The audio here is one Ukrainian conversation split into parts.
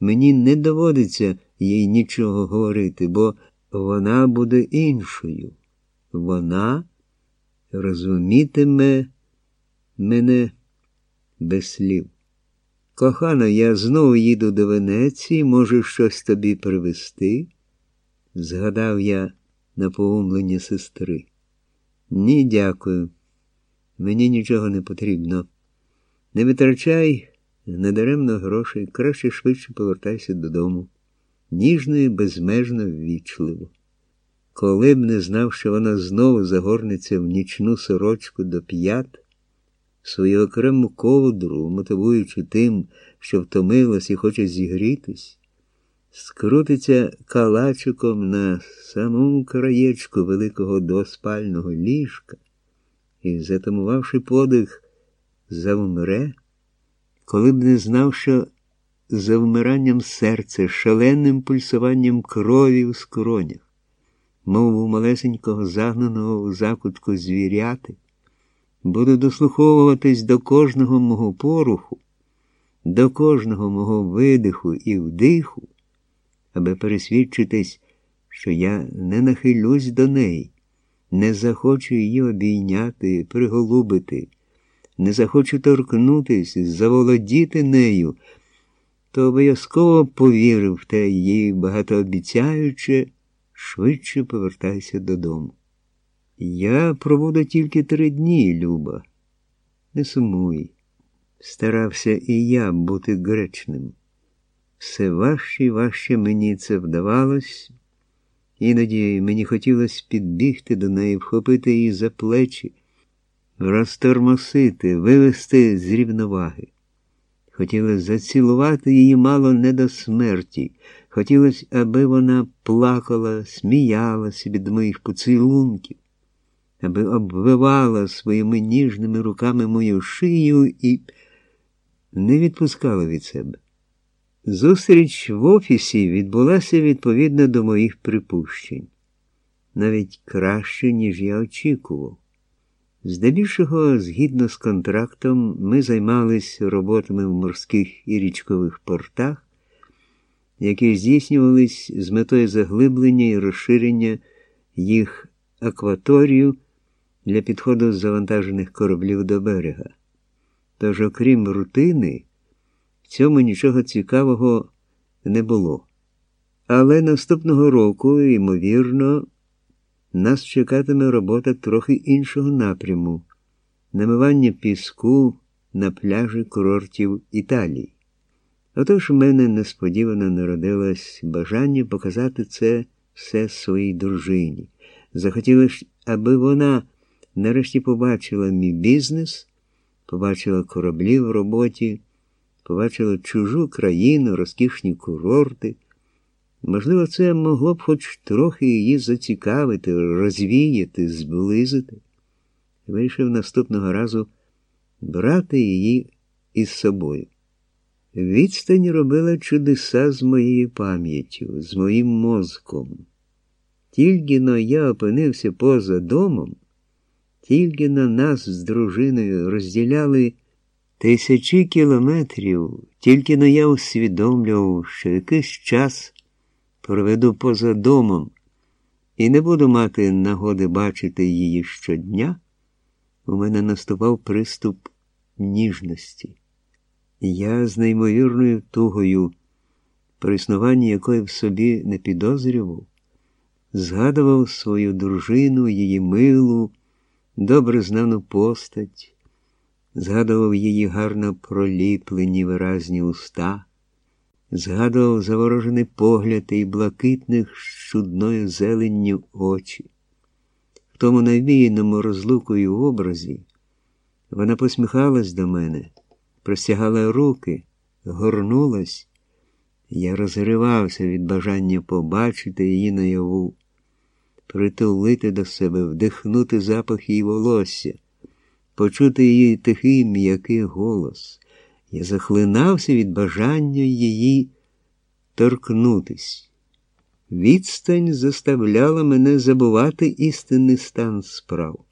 Мені не доводиться їй нічого говорити, бо вона буде іншою. Вона розумітиме мене без слів. Кохана, я знову їду до Венеції, можу щось тобі привезти? Згадав я на поумлення сестри. Ні, дякую. Мені нічого не потрібно. Не витрачай недаремно грошей, краще швидше повертайся додому. Ніжно і безмежно ввічливо. Коли б не знав, що вона знову загорнеться в нічну сорочку до п'ят, свою окрему ковдру, мотивуючи тим, що втомилась і хоче зігрітись, скрутиться калачиком на самому краєчку великого двоспального ліжка і, затамувавши подих, завмре, коли б не знав, що за вмиранням серця, шаленим пульсуванням крові в скронях, мов у малесенького загнаного у закутку звіряти, буду дослуховуватись до кожного мого поруху, до кожного мого видиху і вдиху, аби пересвідчитись, що я не нахилюсь до неї, не захочу її обійняти, приголубити, не захочу торкнутись, заволодіти нею, то обов'язково повірив в те її багатообіцяюче, швидше повертайся додому. Я пробуду тільки три дні, Люба. Не сумуй. Старався і я бути гречним. Все важче і важче мені це вдавалось, іноді мені хотілося підбігти до неї, вхопити її за плечі, розтормосити, вивести з рівноваги. Хотілося зацілувати її мало не до смерті. Хотілося, аби вона плакала, сміялася від моїх поцілунків, аби обвивала своїми ніжними руками мою шию і не відпускала від себе. Зустріч в офісі відбулася відповідно до моїх припущень, навіть краще, ніж я очікував. Здебільшого, згідно з контрактом, ми займалися роботами в морських і річкових портах, які здійснювались з метою заглиблення і розширення їх акваторію для підходу завантажених кораблів до берега. Тож, окрім рутини, в цьому нічого цікавого не було. Але наступного року, ймовірно, нас чекатиме робота трохи іншого напряму намивання піску на пляжі курортів Італії. Отож у мене несподівано народилось бажання показати це все своїй дружині. Захотілося, аби вона нарешті побачила мій бізнес, побачила кораблі в роботі, побачила чужу країну, розкішні курорти. Можливо, це могло б хоч трохи її зацікавити, розвіяти, зблизити. Вирішив наступного разу брати її із собою. Відстань робила чудеса з моєю пам'яттю, з моїм мозком. Тільки но я опинився поза домом, тільки на нас з дружиною розділяли тисячі кілометрів, тільки но я усвідомлював, що якийсь час проведу поза домом і не буду мати нагоди бачити її щодня, у мене наступав приступ ніжності. Я з неймовірною тугою, про існування якої в собі не підозрював, згадував свою дружину, її милу, добре знану постать, згадував її гарно проліплені виразні уста згадував заворожений погляд і блакитних чудною зеленню очі. В тому навіяному розлукою образі вона посміхалась до мене, простягала руки, горнулась. Я розривався від бажання побачити її наяву, притулити до себе, вдихнути запах її волосся, почути її тихий м'який голос. Я захлинався від бажання її торкнутись. Відстань заставляла мене забувати істинний стан справ,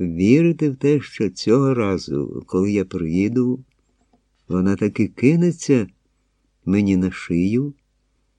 вірити в те, що цього разу, коли я приїду, вона таки кинеться мені на шию